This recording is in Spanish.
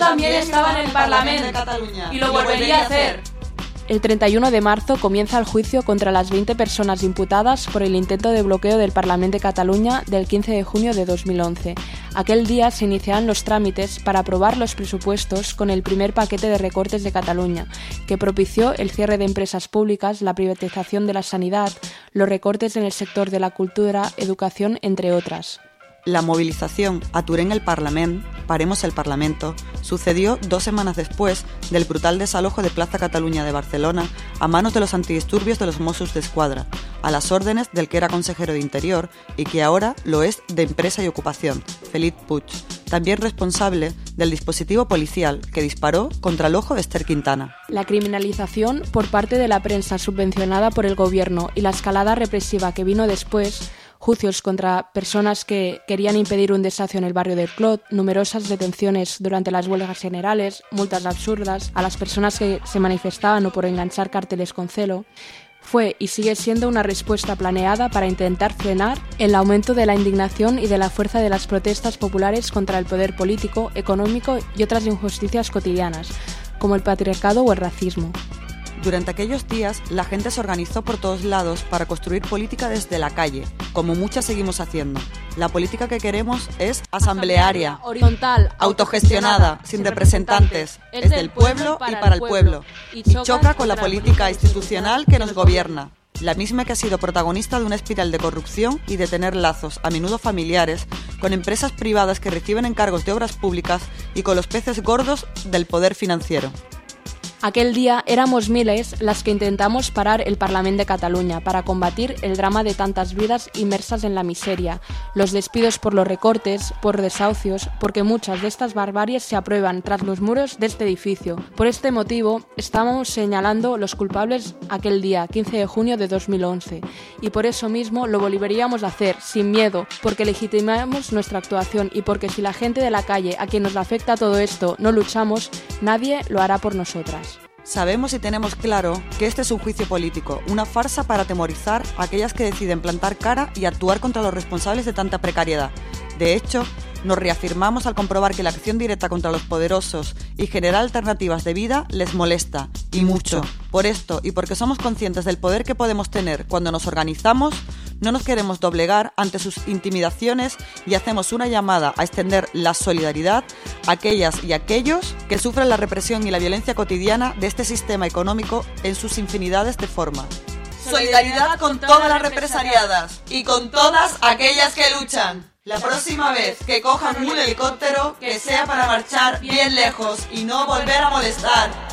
también estaba en el Parlamento de Cataluña y lo volvería a hacer. El 31 de marzo comienza el juicio contra las 20 personas imputadas por el intento de bloqueo del Parlamento de Cataluña del 15 de junio de 2011. Aquel día se iniciaban los trámites para aprobar los presupuestos con el primer paquete de recortes de Cataluña, que propició el cierre de empresas públicas, la privatización de la sanidad, los recortes en el sector de la cultura, educación, entre otras. La movilización Aturén el Parlament, Paremos el Parlamento, sucedió dos semanas después del brutal desalojo de Plaza Cataluña de Barcelona a manos de los antidisturbios de los Mossos de Escuadra, a las órdenes del que era consejero de Interior y que ahora lo es de Empresa y Ocupación, Felip Puig, también responsable del dispositivo policial que disparó contra el ojo de Esther Quintana. La criminalización por parte de la prensa subvencionada por el gobierno y la escalada represiva que vino después juicios contra personas que querían impedir un desacio en el barrio del Clot, numerosas detenciones durante las huelgas generales, multas absurdas a las personas que se manifestaban o por enganchar carteles con celo, fue y sigue siendo una respuesta planeada para intentar frenar el aumento de la indignación y de la fuerza de las protestas populares contra el poder político, económico y otras injusticias cotidianas, como el patriarcado o el racismo. Durante aquellos días, la gente se organizó por todos lados para construir política desde la calle, como muchas seguimos haciendo. La política que queremos es asamblearia, horizontal, autogestionada, sin representantes, es del pueblo y para el pueblo, y choca con la política institucional que nos gobierna. La misma que ha sido protagonista de una espiral de corrupción y de tener lazos, a menudo familiares, con empresas privadas que reciben encargos de obras públicas y con los peces gordos del poder financiero. Aquel día éramos miles las que intentamos parar el Parlamento de Cataluña para combatir el drama de tantas vidas inmersas en la miseria, los despidos por los recortes, por desahucios, porque muchas de estas barbaries se aprueban tras los muros de este edificio. Por este motivo, estábamos señalando los culpables aquel día, 15 de junio de 2011, y por eso mismo lo volveríamos a hacer, sin miedo, porque legitimamos nuestra actuación y porque si la gente de la calle a quien nos afecta todo esto no luchamos, nadie lo hará por nosotras. Sabemos y tenemos claro que este es un juicio político, una farsa para atemorizar a aquellas que deciden plantar cara y actuar contra los responsables de tanta precariedad. De hecho, nos reafirmamos al comprobar que la acción directa contra los poderosos y generar alternativas de vida les molesta, y mucho. Por esto, y porque somos conscientes del poder que podemos tener cuando nos organizamos, no nos queremos doblegar ante sus intimidaciones y hacemos una llamada a extender la solidaridad a aquellas y aquellos que sufren la represión y la violencia cotidiana de este sistema económico en sus infinidades de formas. Solidaridad con todas las represaliadas y con todas aquellas que luchan. La próxima vez que cojan un helicóptero, que sea para marchar bien lejos y no volver a molestar.